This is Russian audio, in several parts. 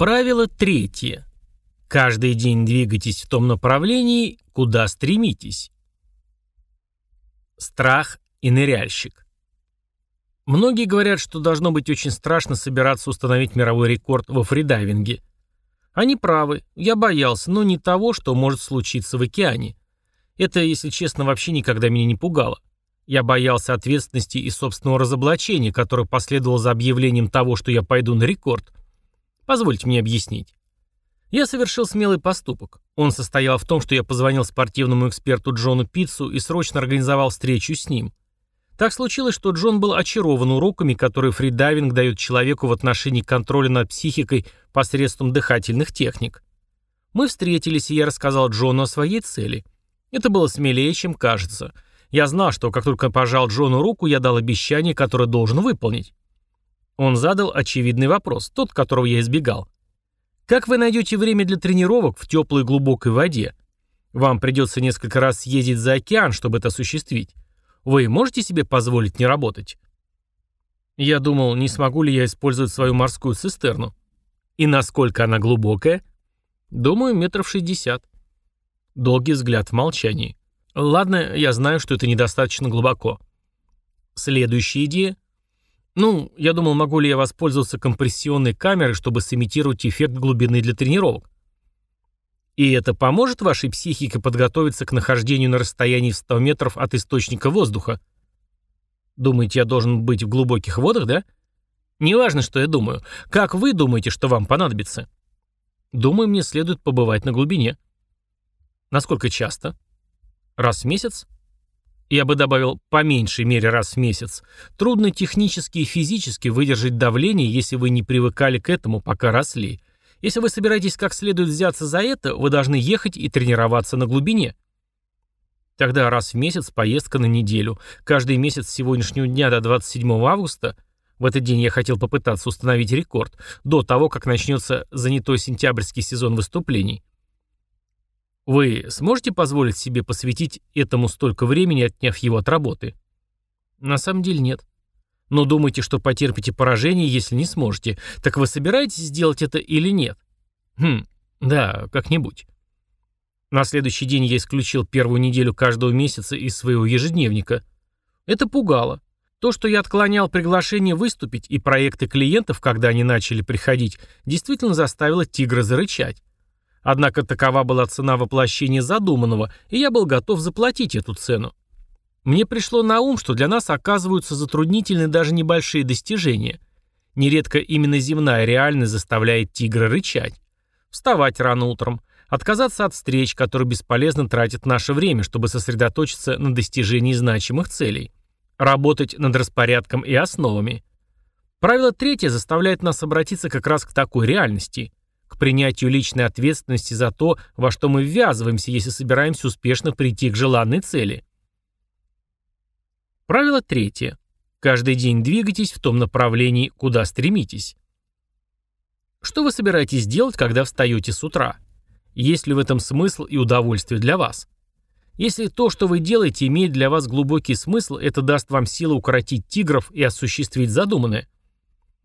Правило третье. Каждый день двигайтесь в том направлении, куда стремитесь. Страх и ныряльщик. Многие говорят, что должно быть очень страшно собираться установить мировой рекорд во фридайвинге. Они правы, я боялся, но не того, что может случиться в океане. Это, если честно, вообще никогда меня не пугало. Я боялся ответственности и собственного разоблачения, которое последовало за объявлением того, что я пойду на рекорд. Позвольте мне объяснить. Я совершил смелый поступок. Он состоял в том, что я позвонил спортивному эксперту Джону Питцу и срочно организовал встречу с ним. Так случилось, что Джон был очарован уроками, которые фридайвинг дает человеку в отношении контроля над психикой посредством дыхательных техник. Мы встретились, и я рассказал Джону о своей цели. Это было смелее, чем кажется. Я знал, что как только пожал Джону руку, я дал обещание, которое должен выполнить. Он задал очевидный вопрос, тот, которого я избегал. Как вы найдете время для тренировок в теплой глубокой воде? Вам придется несколько раз съездить за океан, чтобы это осуществить. Вы можете себе позволить не работать? Я думал, не смогу ли я использовать свою морскую цистерну. И насколько она глубокая? Думаю, метров шестьдесят. Долгий взгляд в молчании. Ладно, я знаю, что это недостаточно глубоко. Следующая идея. Ну, я думал, могу ли я воспользоваться компрессионной камерой, чтобы сымитировать эффект глубины для тренировок. И это поможет вашей психике подготовиться к нахождению на расстоянии в 100 метров от источника воздуха? Думаете, я должен быть в глубоких водах, да? Неважно, что я думаю. Как вы думаете, что вам понадобится? Думаю, мне следует побывать на глубине. Насколько часто? Раз в месяц? Я бы добавил, по меньшей мере раз в месяц. Трудно технически и физически выдержать давление, если вы не привыкали к этому, пока росли. Если вы собираетесь как следует взяться за это, вы должны ехать и тренироваться на глубине. Тогда раз в месяц поездка на неделю. Каждый месяц с сегодняшнего дня до 27 августа в этот день я хотел попытаться установить рекорд, до того, как начнется занятой сентябрьский сезон выступлений. Вы сможете позволить себе посвятить этому столько времени, отняв его от работы? На самом деле нет. Но думаете, что потерпите поражение, если не сможете. Так вы собираетесь сделать это или нет? Хм, да, как-нибудь. На следующий день я исключил первую неделю каждого месяца из своего ежедневника. Это пугало. То, что я отклонял приглашение выступить и проекты клиентов, когда они начали приходить, действительно заставило тигра зарычать. Однако такова была цена воплощения задуманного, и я был готов заплатить эту цену. Мне пришло на ум, что для нас оказываются затруднительны даже небольшие достижения. Нередко именно земная реальность заставляет тигра рычать. Вставать рано утром, отказаться от встреч, которые бесполезно тратят наше время, чтобы сосредоточиться на достижении значимых целей. Работать над распорядком и основами. Правило третье заставляет нас обратиться как раз к такой реальности, к принятию личной ответственности за то, во что мы ввязываемся, если собираемся успешно прийти к желанной цели. Правило третье. Каждый день двигайтесь в том направлении, куда стремитесь. Что вы собираетесь делать, когда встаете с утра? Есть ли в этом смысл и удовольствие для вас? Если то, что вы делаете, имеет для вас глубокий смысл, это даст вам силу укоротить тигров и осуществить задуманное.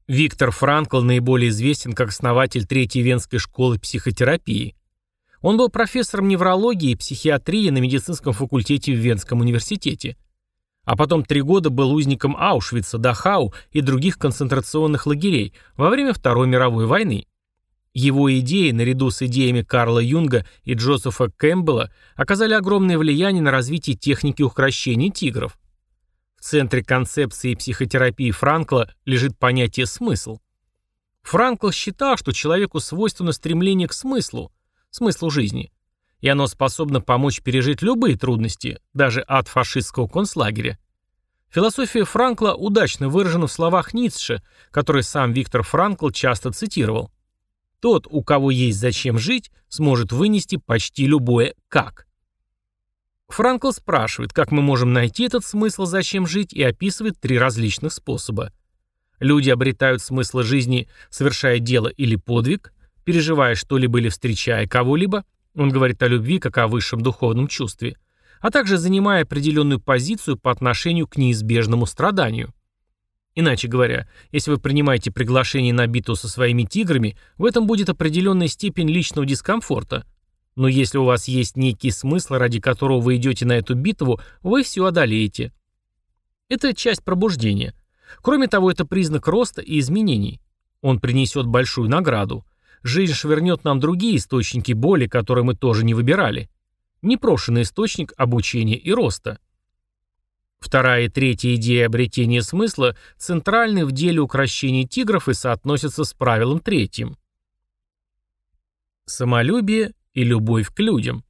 Виктор Франкл наиболее известен как основатель Третьей Венской школы психотерапии. Он был профессором неврологии и психиатрии на медицинском факультете в Венском университете а потом три года был узником Аушвица, Дахау и других концентрационных лагерей во время Второй мировой войны. Его идеи, наряду с идеями Карла Юнга и Джозефа Кэмпбелла, оказали огромное влияние на развитие техники укрощения тигров. Центре концепции психотерапии Франкла лежит понятие «смысл». Франкл считал, что человеку свойственно стремление к смыслу, смыслу жизни – и оно способно помочь пережить любые трудности, даже от фашистского концлагеря. Философия Франкла удачно выражена в словах Ницше, которые сам Виктор Франкл часто цитировал. Тот, у кого есть зачем жить, сможет вынести почти любое «как». Франкл спрашивает, как мы можем найти этот смысл «зачем жить» и описывает три различных способа. Люди обретают смысл жизни, совершая дело или подвиг, переживая что-либо или встречая кого-либо, он говорит о любви как о высшем духовном чувстве, а также занимая определенную позицию по отношению к неизбежному страданию. Иначе говоря, если вы принимаете приглашение на битву со своими тиграми, в этом будет определенная степень личного дискомфорта. Но если у вас есть некий смысл, ради которого вы идете на эту битву, вы все одолеете. Это часть пробуждения. Кроме того, это признак роста и изменений. Он принесет большую награду. Жизнь швырнет нам другие источники боли, которые мы тоже не выбирали. Непрошенный источник обучения и роста. Вторая и третья идея обретения смысла центральны в деле укрощения тигров и соотносятся с правилом третьим. Самолюбие и любовь к людям.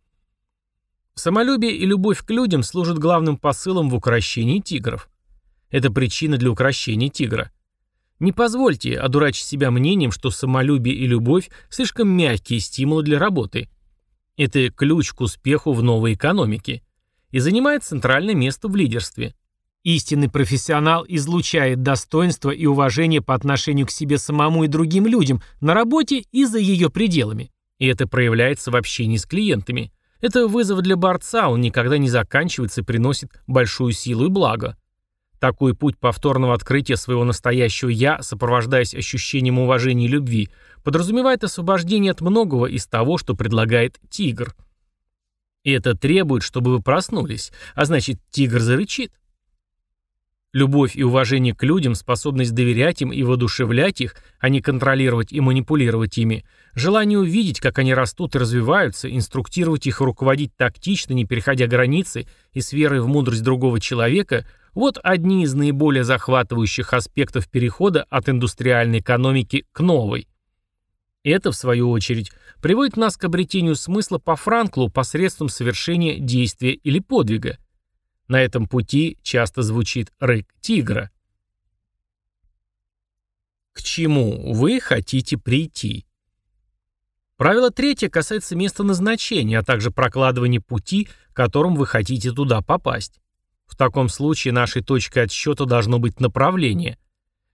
Самолюбие и любовь к людям служат главным посылом в укрощении тигров. Это причина для укрощения тигра. Не позвольте одурачить себя мнением, что самолюбие и любовь – слишком мягкие стимулы для работы. Это ключ к успеху в новой экономике и занимает центральное место в лидерстве. Истинный профессионал излучает достоинство и уважение по отношению к себе самому и другим людям на работе и за ее пределами. И это проявляется в общении с клиентами. Это вызов для борца, он никогда не заканчивается и приносит большую силу и благо. Такой путь повторного открытия своего настоящего «я», сопровождаясь ощущением уважения и любви, подразумевает освобождение от многого из того, что предлагает тигр. И это требует, чтобы вы проснулись, а значит, тигр зарычит. Любовь и уважение к людям, способность доверять им и воодушевлять их, а не контролировать и манипулировать ими, желание увидеть, как они растут и развиваются, инструктировать их и руководить тактично, не переходя границы и с верой в мудрость другого человека – вот одни из наиболее захватывающих аспектов перехода от индустриальной экономики к новой. Это, в свою очередь, приводит нас к обретению смысла по Франклу посредством совершения действия или подвига – на этом пути часто звучит рык тигра. К чему вы хотите прийти? Правило третье касается места назначения, а также прокладывания пути, которым вы хотите туда попасть. В таком случае нашей точкой отсчета должно быть направление.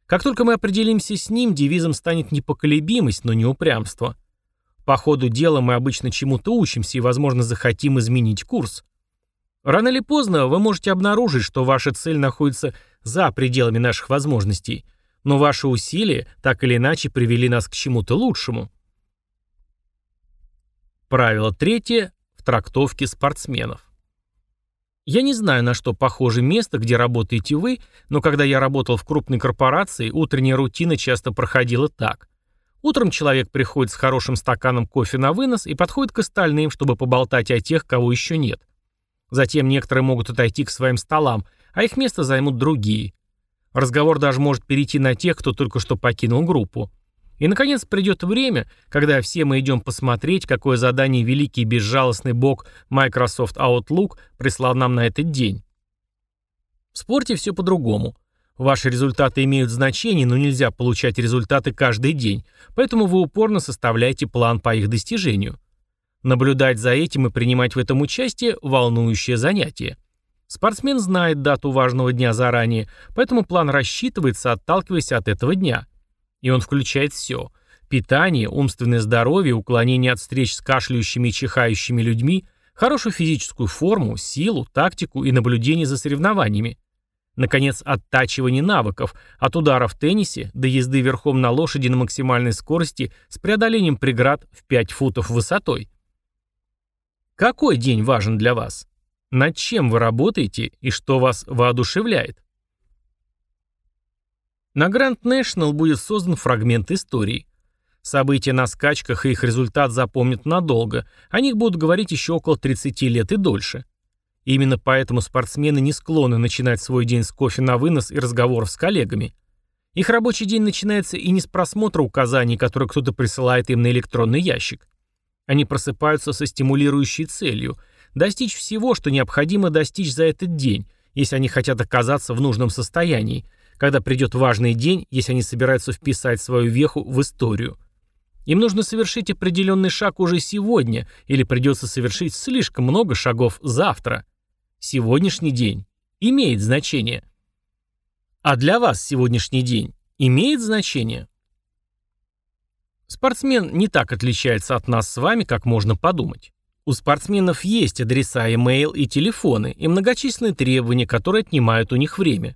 Как только мы определимся с ним, девизом станет непоколебимость, но не упрямство. По ходу дела мы обычно чему-то учимся и, возможно, захотим изменить курс. Рано или поздно вы можете обнаружить, что ваша цель находится за пределами наших возможностей, но ваши усилия так или иначе привели нас к чему-то лучшему. Правило третье в трактовке спортсменов. Я не знаю, на что похоже место, где работаете вы, но когда я работал в крупной корпорации, утренняя рутина часто проходила так. Утром человек приходит с хорошим стаканом кофе на вынос и подходит к остальным, чтобы поболтать о тех, кого еще нет. Затем некоторые могут отойти к своим столам, а их место займут другие. Разговор даже может перейти на тех, кто только что покинул группу. И, наконец, придет время, когда все мы идем посмотреть, какое задание великий безжалостный бог Microsoft Outlook прислал нам на этот день. В спорте все по-другому. Ваши результаты имеют значение, но нельзя получать результаты каждый день, поэтому вы упорно составляете план по их достижению. Наблюдать за этим и принимать в этом участие – волнующее занятие. Спортсмен знает дату важного дня заранее, поэтому план рассчитывается, отталкиваясь от этого дня. И он включает все – питание, умственное здоровье, уклонение от встреч с кашляющими и чихающими людьми, хорошую физическую форму, силу, тактику и наблюдение за соревнованиями. Наконец, оттачивание навыков, от удара в теннисе до езды верхом на лошади на максимальной скорости с преодолением преград в 5 футов высотой. Какой день важен для вас? Над чем вы работаете и что вас воодушевляет? На Grand National будет создан фрагмент истории. События на скачках и их результат запомнят надолго, о них будут говорить еще около 30 лет и дольше. Именно поэтому спортсмены не склонны начинать свой день с кофе на вынос и разговоров с коллегами. Их рабочий день начинается и не с просмотра указаний, которые кто-то присылает им на электронный ящик. Они просыпаются со стимулирующей целью – достичь всего, что необходимо достичь за этот день, если они хотят оказаться в нужном состоянии, когда придет важный день, если они собираются вписать свою веху в историю. Им нужно совершить определенный шаг уже сегодня, или придется совершить слишком много шагов завтра. Сегодняшний день имеет значение. А для вас сегодняшний день имеет значение? Спортсмен не так отличается от нас с вами, как можно подумать. У спортсменов есть адреса e-mail и телефоны, и многочисленные требования, которые отнимают у них время.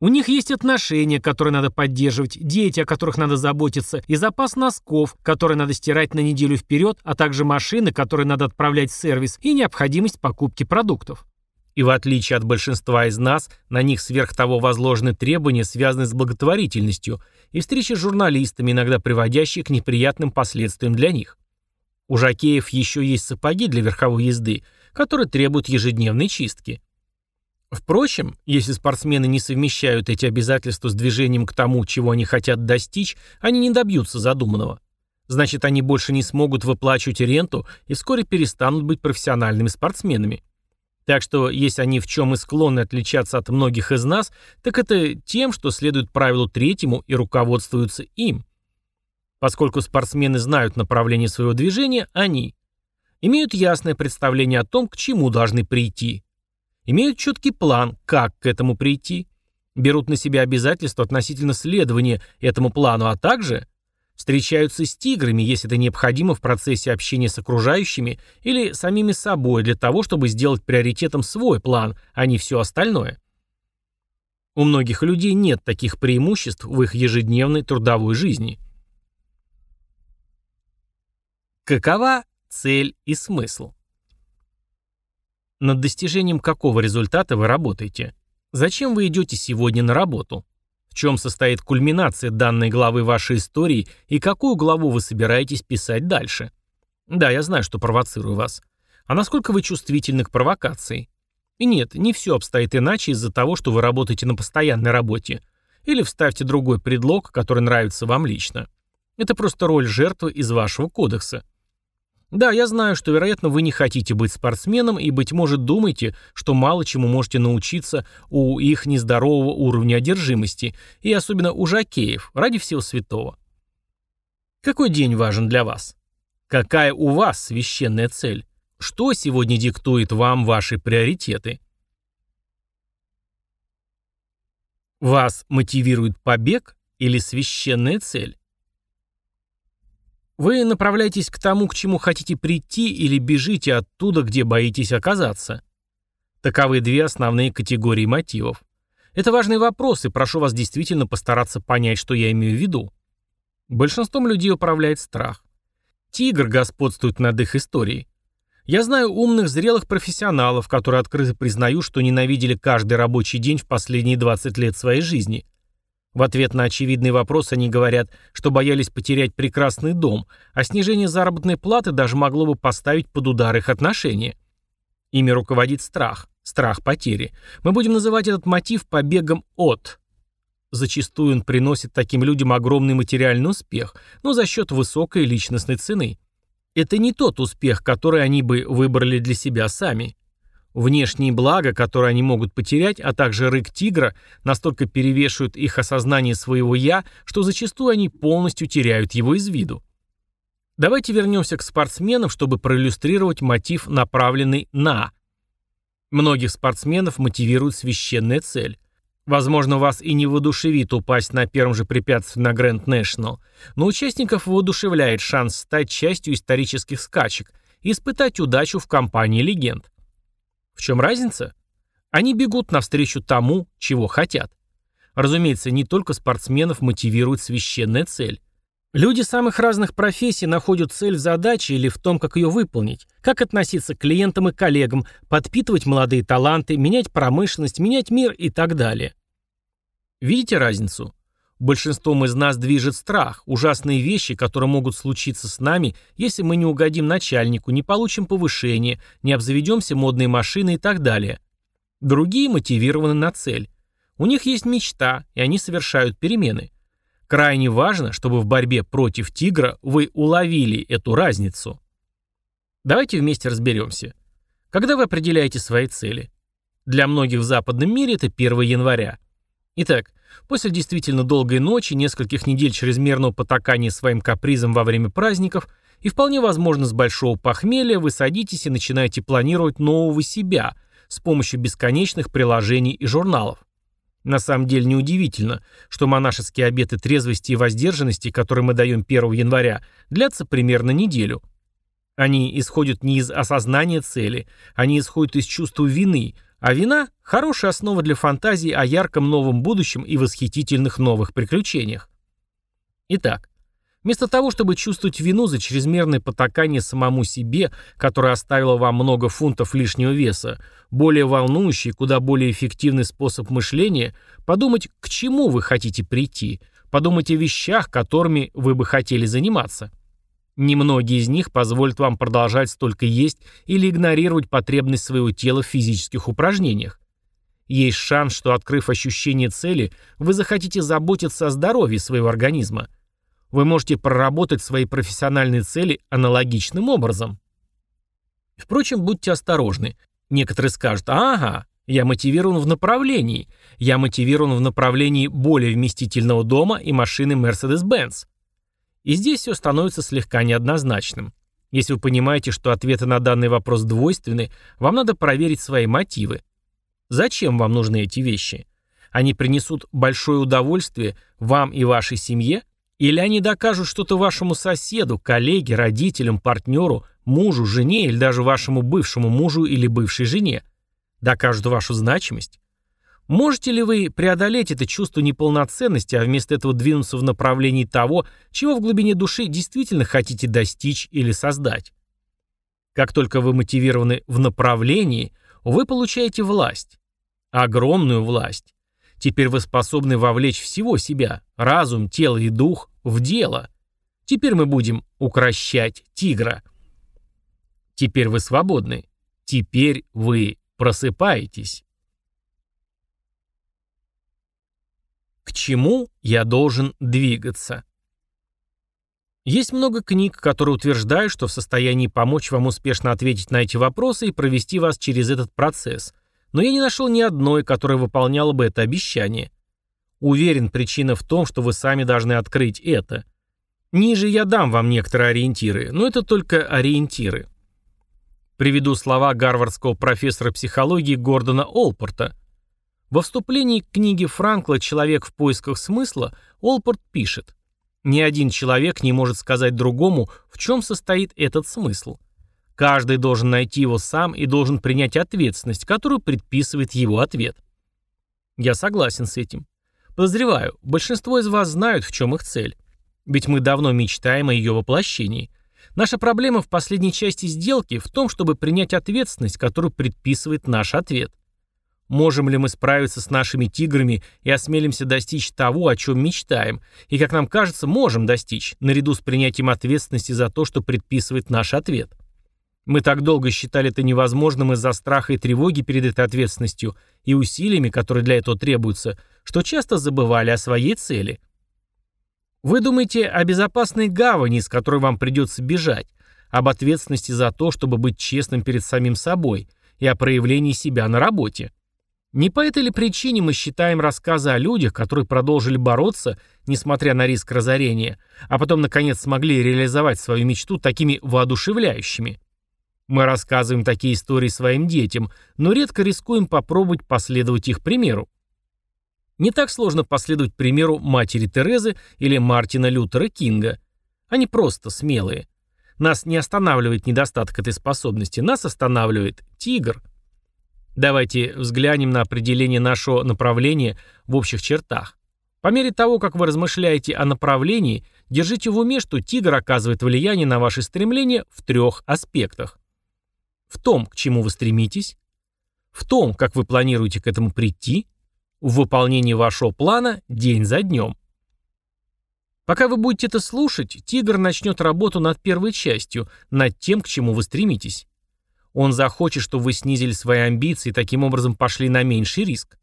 У них есть отношения, которые надо поддерживать, дети, о которых надо заботиться, и запас носков, которые надо стирать на неделю вперед, а также машины, которые надо отправлять в сервис, и необходимость покупки продуктов. И в отличие от большинства из нас, на них сверх того возложены требования, связанные с благотворительностью, и встречи с журналистами, иногда приводящие к неприятным последствиям для них. У жакеев еще есть сапоги для верховой езды, которые требуют ежедневной чистки. Впрочем, если спортсмены не совмещают эти обязательства с движением к тому, чего они хотят достичь, они не добьются задуманного. Значит, они больше не смогут выплачивать ренту и вскоре перестанут быть профессиональными спортсменами. Так что, если они в чем и склонны отличаться от многих из нас, так это тем, что следуют правилу третьему и руководствуются им. Поскольку спортсмены знают направление своего движения, они имеют ясное представление о том, к чему должны прийти, имеют четкий план, как к этому прийти, берут на себя обязательства относительно следования этому плану, а также встречаются с тиграми, если это необходимо в процессе общения с окружающими или самими собой для того, чтобы сделать приоритетом свой план, а не все остальное. У многих людей нет таких преимуществ в их ежедневной трудовой жизни. Какова цель и смысл? Над достижением какого результата вы работаете? Зачем вы идете сегодня на работу? Чем состоит кульминация данной главы вашей истории и какую главу вы собираетесь писать дальше? Да, я знаю, что провоцирую вас. А насколько вы чувствительны к провокации? И нет, не все обстоит иначе из-за того, что вы работаете на постоянной работе. Или вставьте другой предлог, который нравится вам лично. Это просто роль жертвы из вашего кодекса. Да, я знаю, что, вероятно, вы не хотите быть спортсменом и, быть может, думаете, что мало чему можете научиться у их нездорового уровня одержимости, и особенно у жакеев, ради всего святого. Какой день важен для вас? Какая у вас священная цель? Что сегодня диктует вам ваши приоритеты? Вас мотивирует побег или священная цель? Вы направляетесь к тому, к чему хотите прийти, или бежите оттуда, где боитесь оказаться. Таковы две основные категории мотивов. Это важный вопрос, и прошу вас действительно постараться понять, что я имею в виду. Большинством людей управляет страх. Тигр господствует над их историей. Я знаю умных, зрелых профессионалов, которые открыто признают, что ненавидели каждый рабочий день в последние 20 лет своей жизни. В ответ на очевидный вопрос они говорят, что боялись потерять прекрасный дом, а снижение заработной платы даже могло бы поставить под удар их отношения. Ими руководит страх, страх потери. Мы будем называть этот мотив побегом от. Зачастую он приносит таким людям огромный материальный успех, но за счет высокой личностной цены. Это не тот успех, который они бы выбрали для себя сами. Внешние блага, которые они могут потерять, а также рык тигра, настолько перевешивают их осознание своего «я», что зачастую они полностью теряют его из виду. Давайте вернемся к спортсменам, чтобы проиллюстрировать мотив, направленный на. Многих спортсменов мотивирует священная цель. Возможно, вас и не воодушевит упасть на первом же препятствии на Грэнд Нэшнл, но участников воодушевляет шанс стать частью исторических скачек и испытать удачу в компании легенд. В чем разница? Они бегут навстречу тому, чего хотят. Разумеется, не только спортсменов мотивирует священная цель. Люди самых разных профессий находят цель в задаче или в том, как ее выполнить, как относиться к клиентам и коллегам, подпитывать молодые таланты, менять промышленность, менять мир и так далее. Видите разницу? Большинством из нас движет страх, ужасные вещи, которые могут случиться с нами, если мы не угодим начальнику, не получим повышение, не обзаведемся модной машиной и так далее. Другие мотивированы на цель. У них есть мечта, и они совершают перемены. Крайне важно, чтобы в борьбе против тигра вы уловили эту разницу. Давайте вместе разберемся. Когда вы определяете свои цели? Для многих в западном мире это 1 января. Итак, После действительно долгой ночи, нескольких недель чрезмерного потакания своим капризом во время праздников и вполне возможно с большого похмелья вы садитесь и начинаете планировать нового себя с помощью бесконечных приложений и журналов. На самом деле неудивительно, что монашеские обеты трезвости и воздержанности, которые мы даем 1 января, длятся примерно неделю. Они исходят не из осознания цели, они исходят из чувства вины, А вина – хорошая основа для фантазии о ярком новом будущем и восхитительных новых приключениях. Итак, вместо того, чтобы чувствовать вину за чрезмерное потакание самому себе, которое оставило вам много фунтов лишнего веса, более волнующий, куда более эффективный способ мышления – подумать, к чему вы хотите прийти, подумать о вещах, которыми вы бы хотели заниматься – Немногие из них позволят вам продолжать столько есть или игнорировать потребность своего тела в физических упражнениях. Есть шанс, что открыв ощущение цели, вы захотите заботиться о здоровье своего организма. Вы можете проработать свои профессиональные цели аналогичным образом. Впрочем, будьте осторожны. Некоторые скажут, ага, я мотивирован в направлении. Я мотивирован в направлении более вместительного дома и машины Mercedes-Benz. И здесь все становится слегка неоднозначным. Если вы понимаете, что ответы на данный вопрос двойственны, вам надо проверить свои мотивы. Зачем вам нужны эти вещи? Они принесут большое удовольствие вам и вашей семье? Или они докажут что-то вашему соседу, коллеге, родителям, партнеру, мужу, жене или даже вашему бывшему мужу или бывшей жене? Докажут вашу значимость? Можете ли вы преодолеть это чувство неполноценности, а вместо этого двинуться в направлении того, чего в глубине души действительно хотите достичь или создать? Как только вы мотивированы в направлении, вы получаете власть. Огромную власть. Теперь вы способны вовлечь всего себя, разум, тело и дух, в дело. Теперь мы будем укращать тигра. Теперь вы свободны. Теперь вы просыпаетесь. К чему я должен двигаться? Есть много книг, которые утверждают, что в состоянии помочь вам успешно ответить на эти вопросы и провести вас через этот процесс, но я не нашел ни одной, которая выполняла бы это обещание. Уверен, причина в том, что вы сами должны открыть это. Ниже я дам вам некоторые ориентиры, но это только ориентиры. Приведу слова гарвардского профессора психологии Гордона Олпорта – во вступлении к книге Франкла «Человек в поисках смысла» Олпорт пишет «Ни один человек не может сказать другому, в чем состоит этот смысл. Каждый должен найти его сам и должен принять ответственность, которую предписывает его ответ». Я согласен с этим. Подозреваю, большинство из вас знают, в чем их цель. Ведь мы давно мечтаем о ее воплощении. Наша проблема в последней части сделки в том, чтобы принять ответственность, которую предписывает наш ответ – Можем ли мы справиться с нашими тиграми и осмелимся достичь того, о чем мечтаем, и, как нам кажется, можем достичь, наряду с принятием ответственности за то, что предписывает наш ответ. Мы так долго считали это невозможным из-за страха и тревоги перед этой ответственностью и усилиями, которые для этого требуются, что часто забывали о своей цели. Вы думаете о безопасной гавани, из которой вам придется бежать, об ответственности за то, чтобы быть честным перед самим собой, и о проявлении себя на работе. Не по этой ли причине мы считаем рассказы о людях, которые продолжили бороться, несмотря на риск разорения, а потом, наконец, смогли реализовать свою мечту такими воодушевляющими? Мы рассказываем такие истории своим детям, но редко рискуем попробовать последовать их примеру. Не так сложно последовать примеру матери Терезы или Мартина Лютера Кинга. Они просто смелые. Нас не останавливает недостаток этой способности, нас останавливает тигр – Давайте взглянем на определение нашего направления в общих чертах. По мере того, как вы размышляете о направлении, держите в уме, что тигр оказывает влияние на ваши стремления в трех аспектах. В том, к чему вы стремитесь, в том, как вы планируете к этому прийти, в выполнении вашего плана день за днем. Пока вы будете это слушать, тигр начнет работу над первой частью, над тем, к чему вы стремитесь. Он захочет, чтобы вы снизили свои амбиции и таким образом пошли на меньший риск.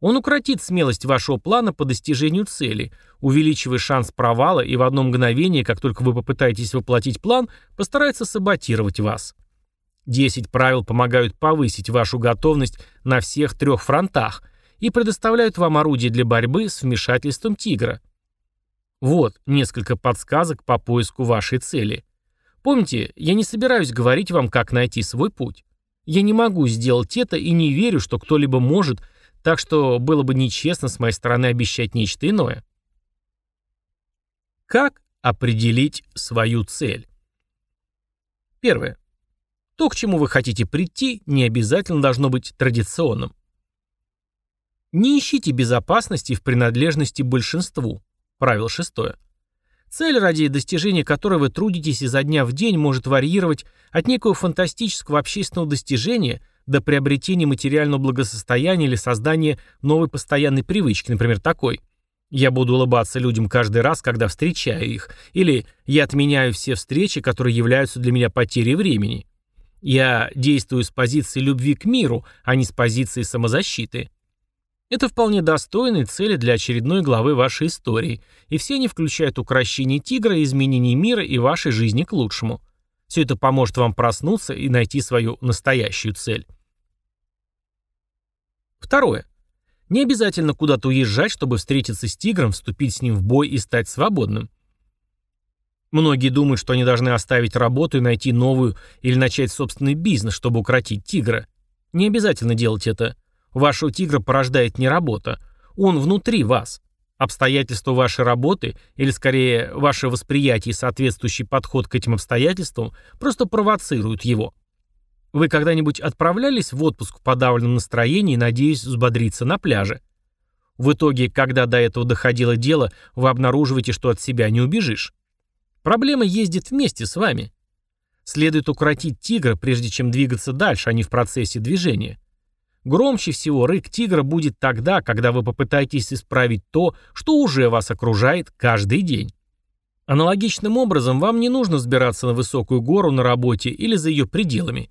Он укротит смелость вашего плана по достижению цели, увеличивая шанс провала и в одно мгновение, как только вы попытаетесь воплотить план, постарается саботировать вас. 10 правил помогают повысить вашу готовность на всех трех фронтах и предоставляют вам орудие для борьбы с вмешательством тигра. Вот несколько подсказок по поиску вашей цели. Помните, я не собираюсь говорить вам, как найти свой путь. Я не могу сделать это и не верю, что кто-либо может, так что было бы нечестно с моей стороны обещать нечто иное. Как определить свою цель? Первое. То, к чему вы хотите прийти, не обязательно должно быть традиционным. Не ищите безопасности в принадлежности большинству. Правило шестое. Цель, ради достижения которой вы трудитесь изо дня в день, может варьировать от некого фантастического общественного достижения до приобретения материального благосостояния или создания новой постоянной привычки, например, такой. Я буду улыбаться людям каждый раз, когда встречаю их. Или я отменяю все встречи, которые являются для меня потерей времени. Я действую с позиции любви к миру, а не с позиции самозащиты. Это вполне достойные цели для очередной главы вашей истории, и все они включают укращение тигра, изменение мира и вашей жизни к лучшему. Все это поможет вам проснуться и найти свою настоящую цель. Второе. Не обязательно куда-то уезжать, чтобы встретиться с тигром, вступить с ним в бой и стать свободным. Многие думают, что они должны оставить работу и найти новую или начать собственный бизнес, чтобы укротить тигра. Не обязательно делать это. Вашего тигра порождает не работа. Он внутри вас. Обстоятельства вашей работы, или скорее ваше восприятие и соответствующий подход к этим обстоятельствам, просто провоцируют его. Вы когда-нибудь отправлялись в отпуск в подавленном настроении, надеясь взбодриться на пляже? В итоге, когда до этого доходило дело, вы обнаруживаете, что от себя не убежишь. Проблема ездит вместе с вами. Следует укротить тигра, прежде чем двигаться дальше, а не в процессе движения. Громче всего рык тигра будет тогда, когда вы попытаетесь исправить то, что уже вас окружает каждый день. Аналогичным образом вам не нужно взбираться на высокую гору на работе или за ее пределами.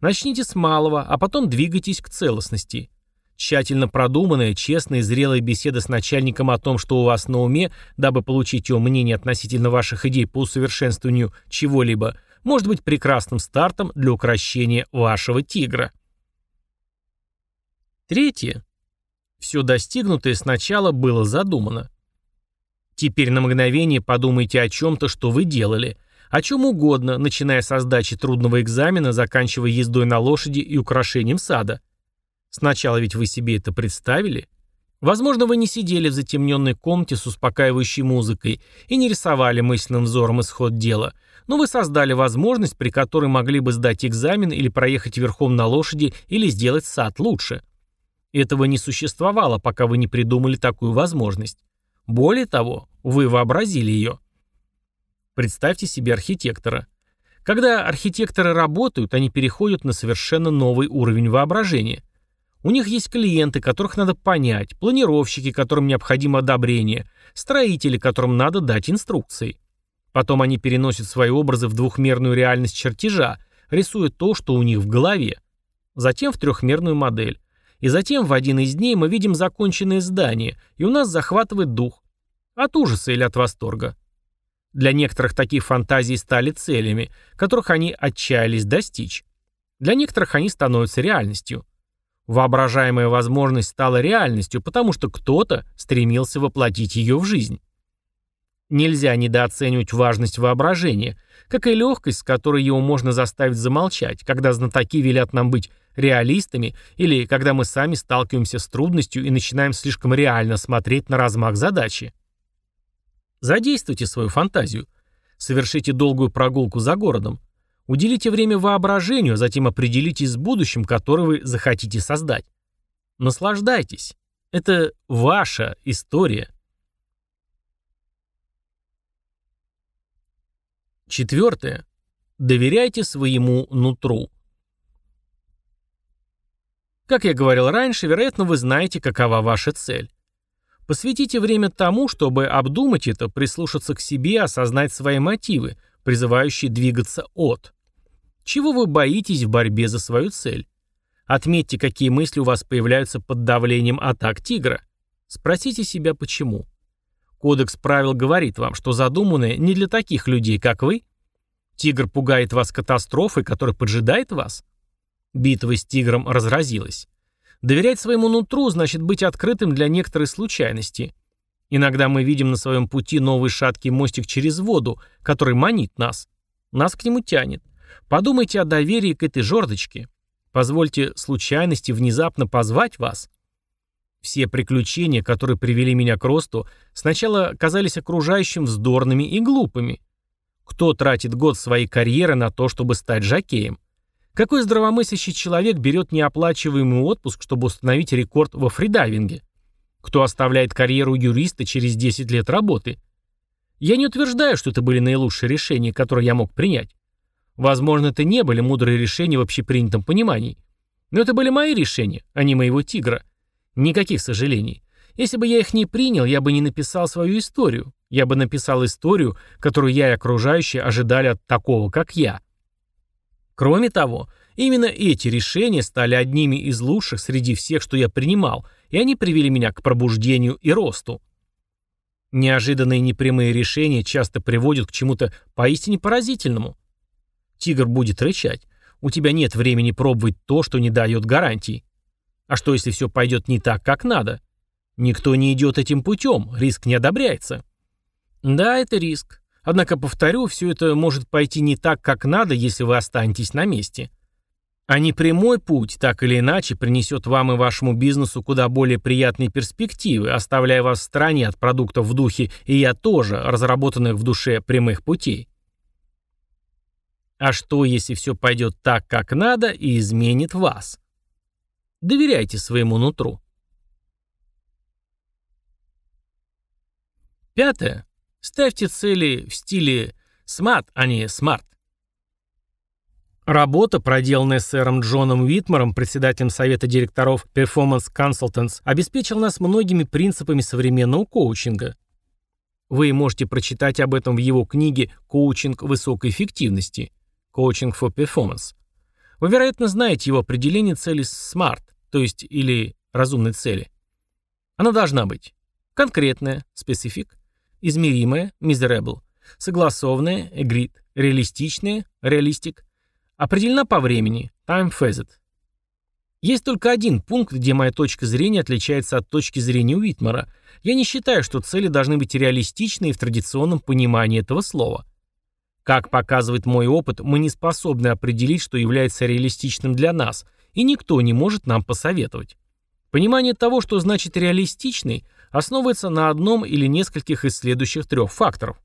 Начните с малого, а потом двигайтесь к целостности. Тщательно продуманная, честная и зрелая беседа с начальником о том, что у вас на уме, дабы получить его мнение относительно ваших идей по усовершенствованию чего-либо, может быть прекрасным стартом для укрощения вашего тигра. Третье. Все достигнутое сначала было задумано. Теперь на мгновение подумайте о чем-то, что вы делали. О чем угодно, начиная со сдачи трудного экзамена, заканчивая ездой на лошади и украшением сада. Сначала ведь вы себе это представили. Возможно, вы не сидели в затемненной комнате с успокаивающей музыкой и не рисовали мысленным взором исход дела, но вы создали возможность, при которой могли бы сдать экзамен или проехать верхом на лошади или сделать сад лучше. Этого не существовало, пока вы не придумали такую возможность. Более того, вы вообразили ее. Представьте себе архитектора. Когда архитекторы работают, они переходят на совершенно новый уровень воображения. У них есть клиенты, которых надо понять, планировщики, которым необходимо одобрение, строители, которым надо дать инструкции. Потом они переносят свои образы в двухмерную реальность чертежа, рисуя то, что у них в голове. Затем в трехмерную модель. И затем в один из дней мы видим законченное здание, и у нас захватывает дух. От ужаса или от восторга. Для некоторых таких фантазий стали целями, которых они отчаялись достичь. Для некоторых они становятся реальностью. Воображаемая возможность стала реальностью, потому что кто-то стремился воплотить ее в жизнь. Нельзя недооценивать важность воображения, как и легкость, с которой его можно заставить замолчать, когда знатоки велят нам быть реалистами или когда мы сами сталкиваемся с трудностью и начинаем слишком реально смотреть на размах задачи. Задействуйте свою фантазию. Совершите долгую прогулку за городом. Уделите время воображению, а затем определитесь с будущим, которое вы захотите создать. Наслаждайтесь. Это ваша история. Четвертое. Доверяйте своему нутру. Как я говорил раньше, вероятно, вы знаете, какова ваша цель. Посвятите время тому, чтобы обдумать это, прислушаться к себе, осознать свои мотивы, призывающие двигаться от. Чего вы боитесь в борьбе за свою цель? Отметьте, какие мысли у вас появляются под давлением атак тигра. Спросите себя, почему. Кодекс правил говорит вам, что задуманное не для таких людей, как вы. Тигр пугает вас катастрофой, которая поджидает вас. Битва с тигром разразилась. Доверять своему нутру значит быть открытым для некоторой случайности. Иногда мы видим на своем пути новый шаткий мостик через воду, который манит нас. Нас к нему тянет. Подумайте о доверии к этой жердочке. Позвольте случайности внезапно позвать вас. Все приключения, которые привели меня к росту, сначала казались окружающим вздорными и глупыми. Кто тратит год своей карьеры на то, чтобы стать жокеем? Какой здравомыслящий человек берет неоплачиваемый отпуск, чтобы установить рекорд во фридайвинге? Кто оставляет карьеру юриста через 10 лет работы? Я не утверждаю, что это были наилучшие решения, которые я мог принять. Возможно, это не были мудрые решения в общепринятом понимании. Но это были мои решения, а не моего тигра. Никаких сожалений. Если бы я их не принял, я бы не написал свою историю. Я бы написал историю, которую я и окружающие ожидали от такого, как я. Кроме того, именно эти решения стали одними из лучших среди всех, что я принимал, и они привели меня к пробуждению и росту. Неожиданные непрямые решения часто приводят к чему-то поистине поразительному. Тигр будет рычать. У тебя нет времени пробовать то, что не дает гарантий. А что, если все пойдет не так, как надо? Никто не идет этим путем, риск не одобряется. Да, это риск. Однако, повторю, все это может пойти не так, как надо, если вы останетесь на месте. А непрямой путь, так или иначе, принесет вам и вашему бизнесу куда более приятные перспективы, оставляя вас в стороне от продуктов в духе «и я тоже», разработанных в душе прямых путей. А что, если все пойдет так, как надо, и изменит вас? Доверяйте своему нутру. Пятое. Ставьте цели в стиле «смат», а не «smart». Работа, проделанная сэром Джоном Уитмаром, председателем совета директоров Performance Consultants, обеспечила нас многими принципами современного коучинга. Вы можете прочитать об этом в его книге «Коучинг высокой эффективности» Coaching for Performance. Вы, вероятно, знаете его определение цели SMART, то есть или разумной цели. Она должна быть конкретная, specific, измеримое, miserable, согласованное, agreed, реалистичное, realistic, определена по времени, time phased. Есть только один пункт, где моя точка зрения отличается от точки зрения Уитмара. Я не считаю, что цели должны быть реалистичны в традиционном понимании этого слова. Как показывает мой опыт, мы не способны определить, что является реалистичным для нас, и никто не может нам посоветовать. Понимание того, что значит реалистичный, основывается на одном или нескольких из следующих трех факторов.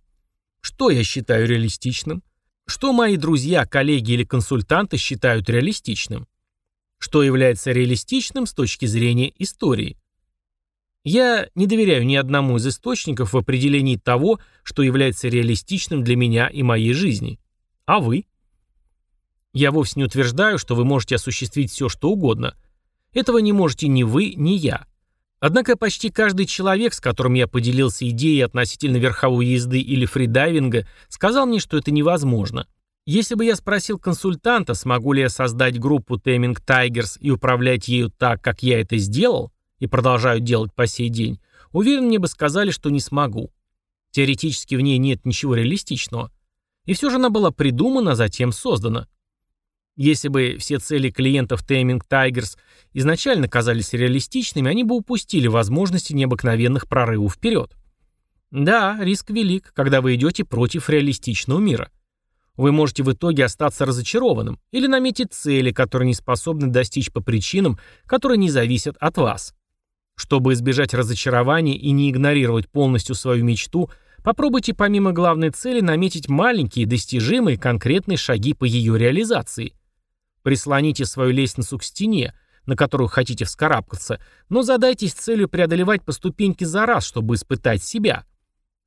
Что я считаю реалистичным? Что мои друзья, коллеги или консультанты считают реалистичным? Что является реалистичным с точки зрения истории? Я не доверяю ни одному из источников в определении того, что является реалистичным для меня и моей жизни. А вы? Я вовсе не утверждаю, что вы можете осуществить все, что угодно. Этого не можете ни вы, ни я. Однако почти каждый человек, с которым я поделился идеей относительно верховой езды или фридайвинга, сказал мне, что это невозможно. Если бы я спросил консультанта, смогу ли я создать группу Taming Tigers и управлять ею так, как я это сделал, и продолжаю делать по сей день, уверен, мне бы сказали, что не смогу. Теоретически в ней нет ничего реалистичного. И все же она была придумана, затем создана. Если бы все цели клиентов Taming Tigers изначально казались реалистичными, они бы упустили возможности необыкновенных прорывов вперед. Да, риск велик, когда вы идете против реалистичного мира. Вы можете в итоге остаться разочарованным или наметить цели, которые не способны достичь по причинам, которые не зависят от вас. Чтобы избежать разочарования и не игнорировать полностью свою мечту, попробуйте помимо главной цели наметить маленькие, достижимые, конкретные шаги по ее реализации. Прислоните свою лестницу к стене, на которую хотите вскарабкаться, но задайтесь целью преодолевать по ступеньке за раз, чтобы испытать себя.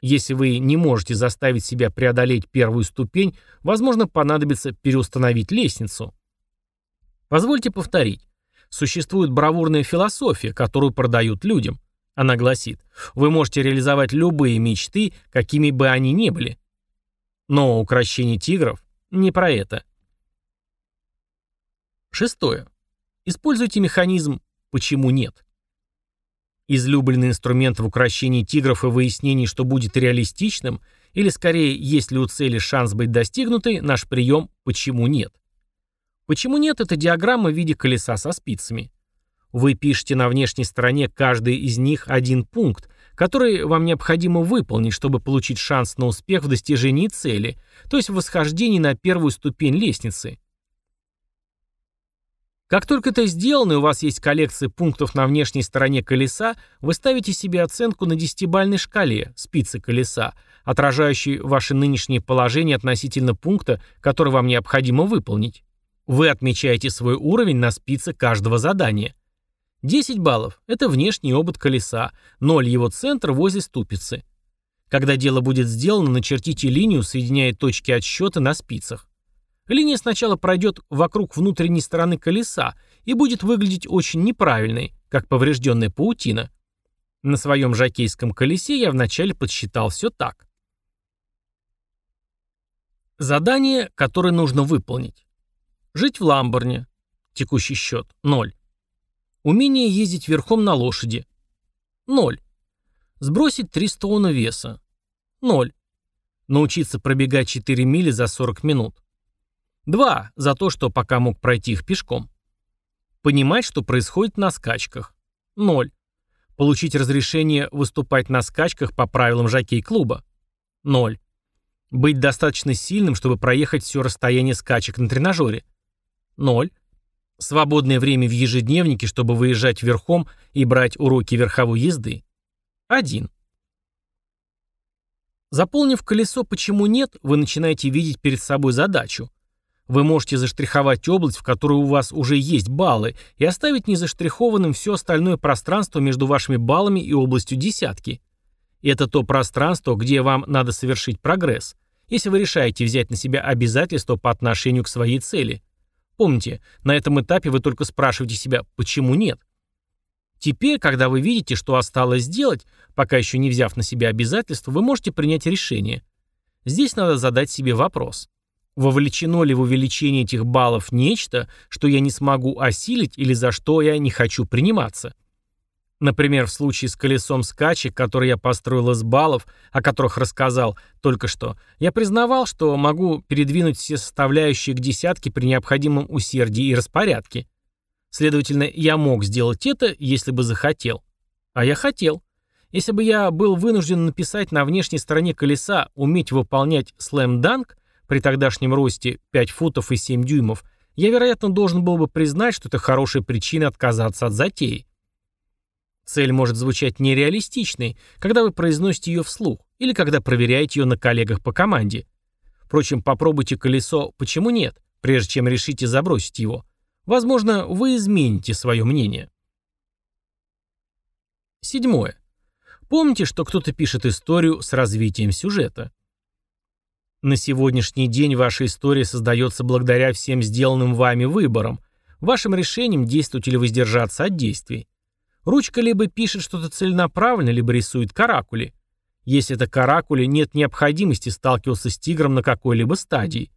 Если вы не можете заставить себя преодолеть первую ступень, возможно, понадобится переустановить лестницу. Позвольте повторить. Существует бравурная философия, которую продают людям. Она гласит, вы можете реализовать любые мечты, какими бы они ни были. Но укращение тигров не про это. Шестое. Используйте механизм «почему нет?». Излюбленный инструмент в укрощении тигров и выяснении, что будет реалистичным, или скорее, есть ли у цели шанс быть достигнутой, наш прием «почему нет?». Почему нет – это диаграмма в виде колеса со спицами. Вы пишете на внешней стороне каждый из них один пункт, который вам необходимо выполнить, чтобы получить шанс на успех в достижении цели, то есть в восхождении на первую ступень лестницы. Как только это сделано и у вас есть коллекция пунктов на внешней стороне колеса, вы ставите себе оценку на десятибальной шкале, спицы колеса, отражающей ваше нынешнее положение относительно пункта, который вам необходимо выполнить. Вы отмечаете свой уровень на спице каждого задания. 10 баллов – это внешний обод колеса, 0 его центр возле ступицы. Когда дело будет сделано, начертите линию, соединяя точки отсчета на спицах. Линия сначала пройдет вокруг внутренней стороны колеса и будет выглядеть очень неправильной, как поврежденная паутина. На своем жакейском колесе я вначале подсчитал все так. Задание, которое нужно выполнить. Жить в Ламборне. Текущий счет – 0. Умение ездить верхом на лошади. 0. Сбросить 300 тонн веса. 0. Научиться пробегать 4 мили за 40 минут. 2. За то, что пока мог пройти их пешком. Понимать, что происходит на скачках. 0. Получить разрешение выступать на скачках по правилам жокей-клуба. 0. Быть достаточно сильным, чтобы проехать все расстояние скачек на тренажере. 0. Свободное время в ежедневнике, чтобы выезжать верхом и брать уроки верховой езды. 1. Заполнив колесо «Почему нет», вы начинаете видеть перед собой задачу. Вы можете заштриховать область, в которой у вас уже есть баллы, и оставить незаштрихованным все остальное пространство между вашими баллами и областью десятки. Это то пространство, где вам надо совершить прогресс, если вы решаете взять на себя обязательства по отношению к своей цели. Помните, на этом этапе вы только спрашиваете себя «почему нет?». Теперь, когда вы видите, что осталось сделать, пока еще не взяв на себя обязательства, вы можете принять решение. Здесь надо задать себе вопрос. Вовлечено ли в увеличение этих баллов нечто, что я не смогу осилить или за что я не хочу приниматься? Например, в случае с колесом скачек, который я построил из баллов, о которых рассказал только что, я признавал, что могу передвинуть все составляющие к десятке при необходимом усердии и распорядке. Следовательно, я мог сделать это, если бы захотел. А я хотел. Если бы я был вынужден написать на внешней стороне колеса «уметь выполнять слэм-данк» при тогдашнем росте 5 футов и 7 дюймов, я, вероятно, должен был бы признать, что это хорошая причина отказаться от затеи. Цель может звучать нереалистичной, когда вы произносите ее вслух или когда проверяете ее на коллегах по команде. Впрочем, попробуйте колесо «почему нет?», прежде чем решите забросить его – Возможно, вы измените свое мнение. Седьмое. Помните, что кто-то пишет историю с развитием сюжета. На сегодняшний день ваша история создается благодаря всем сделанным вами выборам, вашим решениям действовать или воздержаться от действий. Ручка либо пишет что-то целенаправленно, либо рисует каракули. Если это каракули, нет необходимости сталкиваться с тигром на какой-либо стадии.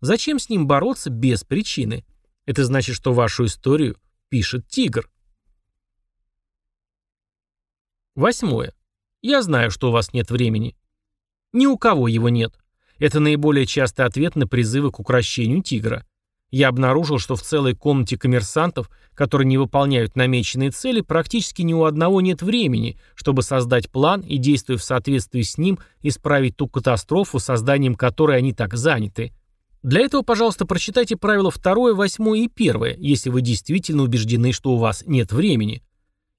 Зачем с ним бороться без причины? Это значит, что вашу историю пишет тигр. Восьмое. Я знаю, что у вас нет времени. Ни у кого его нет. Это наиболее частый ответ на призывы к укрощению тигра. Я обнаружил, что в целой комнате коммерсантов, которые не выполняют намеченные цели, практически ни у одного нет времени, чтобы создать план и, действуя в соответствии с ним, исправить ту катастрофу, созданием которой они так заняты. Для этого, пожалуйста, прочитайте правила 2, 8 и 1, если вы действительно убеждены, что у вас нет времени.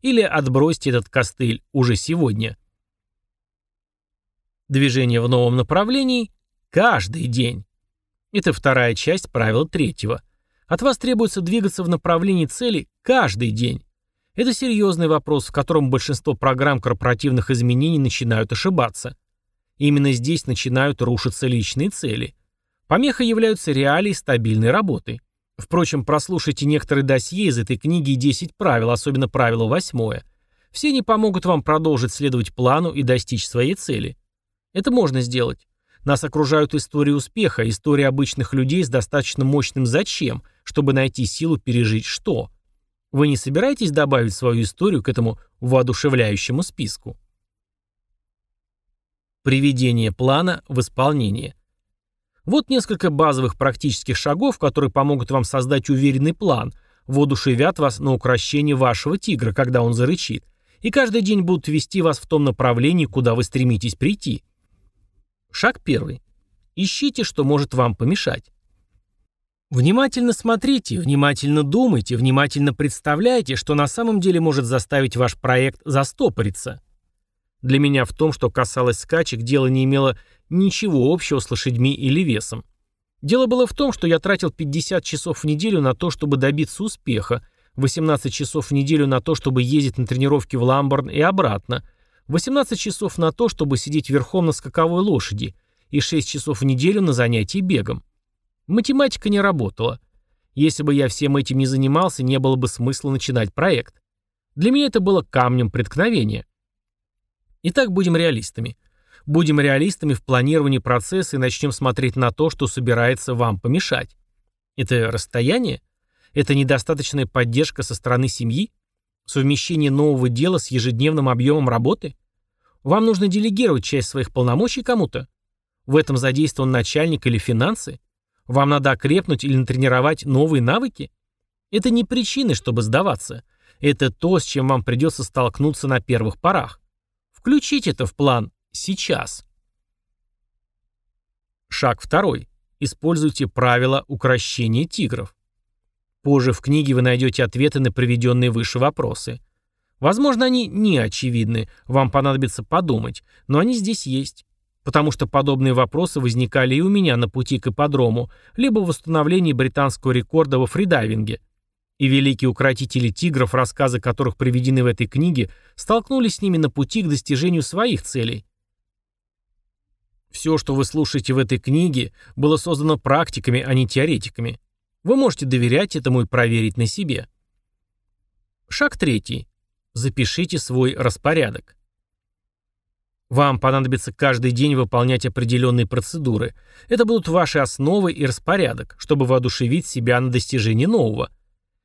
Или отбросьте этот костыль уже сегодня. Движение в новом направлении каждый день. Это вторая часть правила третьего. От вас требуется двигаться в направлении цели каждый день. Это серьезный вопрос, в котором большинство программ корпоративных изменений начинают ошибаться. Именно здесь начинают рушиться личные цели – Помехой являются реалии стабильной работы. Впрочем, прослушайте некоторые досье из этой книги и 10 правил, особенно правило восьмое. Все они помогут вам продолжить следовать плану и достичь своей цели. Это можно сделать. Нас окружают истории успеха, истории обычных людей с достаточно мощным «зачем», чтобы найти силу пережить что. Вы не собираетесь добавить свою историю к этому воодушевляющему списку? Приведение плана в исполнение. Вот несколько базовых практических шагов, которые помогут вам создать уверенный план, воодушевят вас на укращение вашего тигра, когда он зарычит, и каждый день будут вести вас в том направлении, куда вы стремитесь прийти. Шаг первый. Ищите, что может вам помешать. Внимательно смотрите, внимательно думайте, внимательно представляйте, что на самом деле может заставить ваш проект застопориться. Для меня в том, что касалось скачек, дело не имело ничего общего с лошадьми или весом. Дело было в том, что я тратил 50 часов в неделю на то, чтобы добиться успеха, 18 часов в неделю на то, чтобы ездить на тренировки в Ламборн и обратно, 18 часов на то, чтобы сидеть верхом на скаковой лошади, и 6 часов в неделю на занятии бегом. Математика не работала. Если бы я всем этим не занимался, не было бы смысла начинать проект. Для меня это было камнем преткновения. Итак, будем реалистами. Будем реалистами в планировании процесса и начнем смотреть на то, что собирается вам помешать. Это расстояние? Это недостаточная поддержка со стороны семьи? Совмещение нового дела с ежедневным объемом работы? Вам нужно делегировать часть своих полномочий кому-то? В этом задействован начальник или финансы? Вам надо окрепнуть или натренировать новые навыки? Это не причины, чтобы сдаваться. Это то, с чем вам придется столкнуться на первых порах. Включите это в план сейчас. Шаг второй. Используйте правила укрощения тигров. Позже в книге вы найдете ответы на приведенные выше вопросы. Возможно, они не очевидны, вам понадобится подумать, но они здесь есть. Потому что подобные вопросы возникали и у меня на пути к ипподрому, либо в восстановлении британского рекорда во фридайвинге. И великие укротители тигров, рассказы которых приведены в этой книге, столкнулись с ними на пути к достижению своих целей. Все, что вы слушаете в этой книге, было создано практиками, а не теоретиками. Вы можете доверять этому и проверить на себе. Шаг третий. Запишите свой распорядок. Вам понадобится каждый день выполнять определенные процедуры. Это будут ваши основы и распорядок, чтобы воодушевить себя на достижение нового.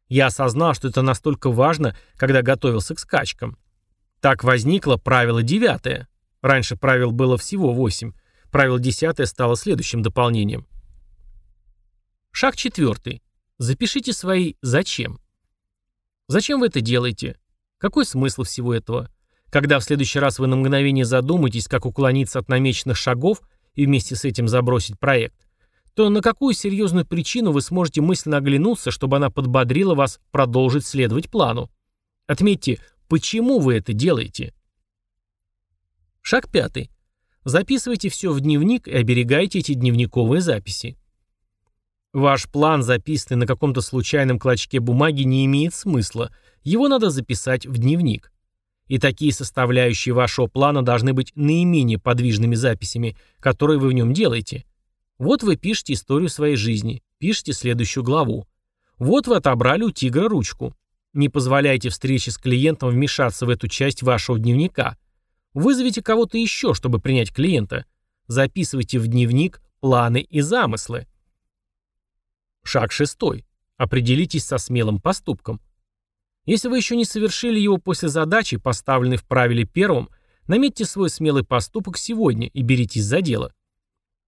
Я осознал, что это настолько важно, когда готовился к скачкам. Так возникло правило девятое. Раньше правил было всего восемь. Правило десятое стало следующим дополнением. Шаг четвертый. Запишите свои «зачем». Зачем вы это делаете? Какой смысл всего этого? Когда в следующий раз вы на мгновение задумаетесь, как уклониться от намеченных шагов и вместе с этим забросить проект, то на какую серьезную причину вы сможете мысленно оглянуться, чтобы она подбодрила вас продолжить следовать плану? Отметьте, почему вы это делаете. Шаг пятый. Записывайте все в дневник и оберегайте эти дневниковые записи. Ваш план, записанный на каком-то случайном клочке бумаги, не имеет смысла. Его надо записать в дневник. И такие составляющие вашего плана должны быть наименее подвижными записями, которые вы в нем делаете. Вот вы пишете историю своей жизни, пишете следующую главу. Вот вы отобрали у тигра ручку. Не позволяйте встрече с клиентом вмешаться в эту часть вашего дневника. Вызовите кого-то еще, чтобы принять клиента. Записывайте в дневник планы и замыслы. Шаг шестой. Определитесь со смелым поступком. Если вы еще не совершили его после задачи, поставленной в правиле первом, наметьте свой смелый поступок сегодня и беритесь за дело.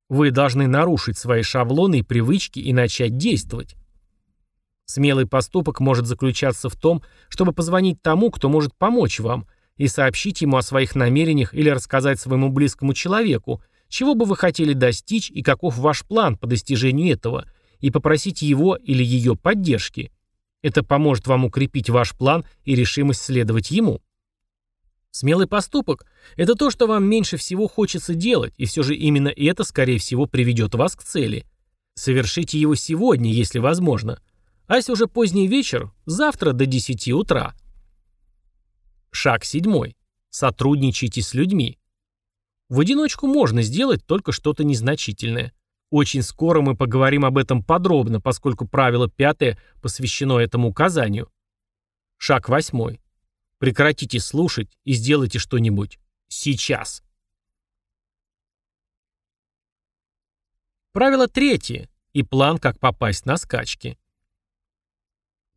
Вы должны нарушить свои шаблоны и привычки и начать действовать. Смелый поступок может заключаться в том, чтобы позвонить тому, кто может помочь вам, и сообщить ему о своих намерениях или рассказать своему близкому человеку, чего бы вы хотели достичь и каков ваш план по достижению этого – и попросить его или ее поддержки. Это поможет вам укрепить ваш план и решимость следовать ему. Смелый поступок – это то, что вам меньше всего хочется делать, и все же именно это, скорее всего, приведет вас к цели. Совершите его сегодня, если возможно. А если уже поздний вечер, завтра до 10 утра. Шаг седьмой. Сотрудничайте с людьми. В одиночку можно сделать только что-то незначительное. Очень скоро мы поговорим об этом подробно, поскольку правило пятое посвящено этому указанию. Шаг восьмой. Прекратите слушать и сделайте что-нибудь. Сейчас. Правило третье. И план, как попасть на скачки.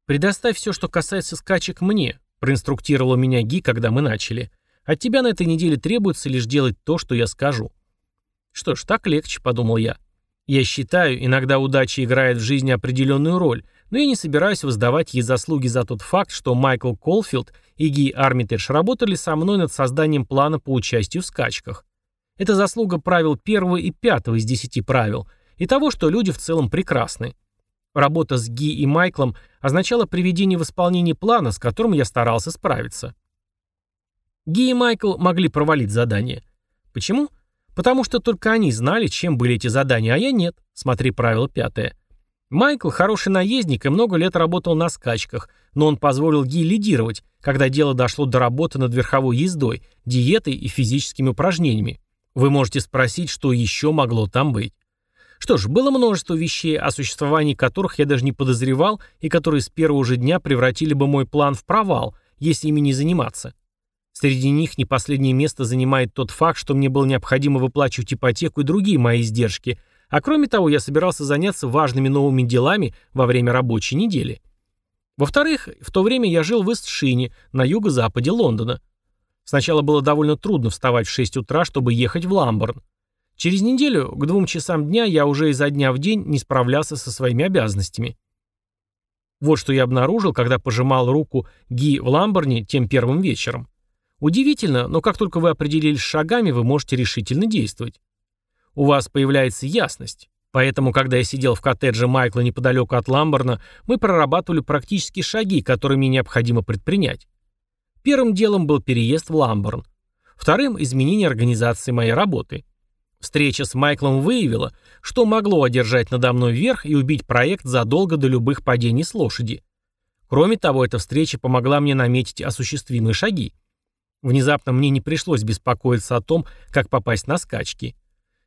«Предоставь все, что касается скачек мне», – проинструктировала меня Ги, когда мы начали. «От тебя на этой неделе требуется лишь делать то, что я скажу». «Что ж, так легче», – подумал я. Я считаю, иногда удача играет в жизни определенную роль, но я не собираюсь воздавать ей заслуги за тот факт, что Майкл Колфилд и Ги Армитедж работали со мной над созданием плана по участию в скачках. Это заслуга правил первого и пятого из десяти правил, и того, что люди в целом прекрасны. Работа с Ги и Майклом означала приведение в исполнение плана, с которым я старался справиться. Ги и Майкл могли провалить задание. Почему? Потому что только они знали, чем были эти задания, а я нет. Смотри правило пятое. Майкл хороший наездник и много лет работал на скачках, но он позволил Ги лидировать, когда дело дошло до работы над верховой ездой, диетой и физическими упражнениями. Вы можете спросить, что еще могло там быть. Что ж, было множество вещей, о существовании которых я даже не подозревал и которые с первого же дня превратили бы мой план в провал, если ими не заниматься. Среди них не последнее место занимает тот факт, что мне было необходимо выплачивать ипотеку и другие мои издержки – а кроме того, я собирался заняться важными новыми делами во время рабочей недели. Во-вторых, в то время я жил в Истшине, на юго-западе Лондона. Сначала было довольно трудно вставать в 6 утра, чтобы ехать в Ламборн. Через неделю, к двум часам дня, я уже изо дня в день не справлялся со своими обязанностями. Вот что я обнаружил, когда пожимал руку Ги в Ламборне тем первым вечером. Удивительно, но как только вы определились шагами, вы можете решительно действовать у вас появляется ясность. Поэтому, когда я сидел в коттедже Майкла неподалеку от Ламборна, мы прорабатывали практические шаги, которые мне необходимо предпринять. Первым делом был переезд в Ламборн. Вторым – изменение организации моей работы. Встреча с Майклом выявила, что могло одержать надо мной верх и убить проект задолго до любых падений с лошади. Кроме того, эта встреча помогла мне наметить осуществимые шаги. Внезапно мне не пришлось беспокоиться о том, как попасть на скачки.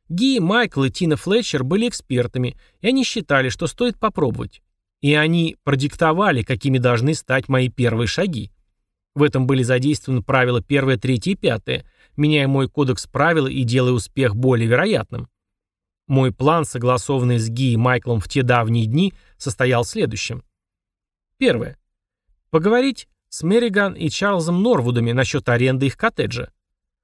Ги, Майкл и Тина Флетчер были экспертами, и они считали, что стоит попробовать. И они продиктовали, какими должны стать мои первые шаги. В этом были задействованы правила 1, 3 и 5, меняя мой кодекс правил и делая успех более вероятным. Мой план, согласованный с Ги и Майклом в те давние дни, состоял в следующем. Первое. Поговорить с Мериган и Чарльзом Норвудами насчет аренды их коттеджа.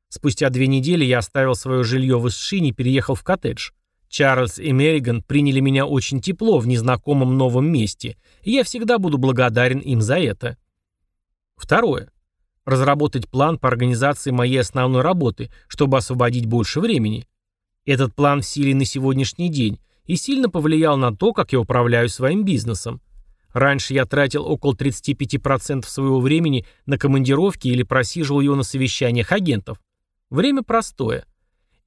Спустя две недели я оставил свое жилье в Исшине и переехал в коттедж. Чарльз и Мериган приняли меня очень тепло в незнакомом новом месте, и я всегда буду благодарен им за это. Второе. Разработать план по организации моей основной работы, чтобы освободить больше времени. Этот план в силе на сегодняшний день и сильно повлиял на то, как я управляю своим бизнесом. Раньше я тратил около 35% своего времени на командировки или просиживал его на совещаниях агентов. Время простое.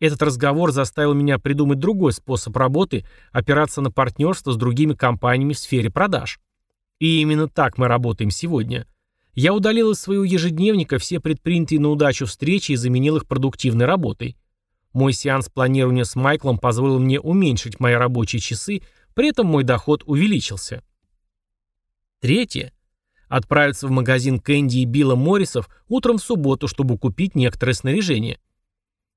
Этот разговор заставил меня придумать другой способ работы, опираться на партнерство с другими компаниями в сфере продаж. И именно так мы работаем сегодня. Я удалил из своего ежедневника все предпринятые на удачу встречи и заменил их продуктивной работой. Мой сеанс планирования с Майклом позволил мне уменьшить мои рабочие часы, при этом мой доход увеличился. Третье отправиться в магазин Кэнди и Билла Моррисов утром в субботу, чтобы купить некоторое снаряжение.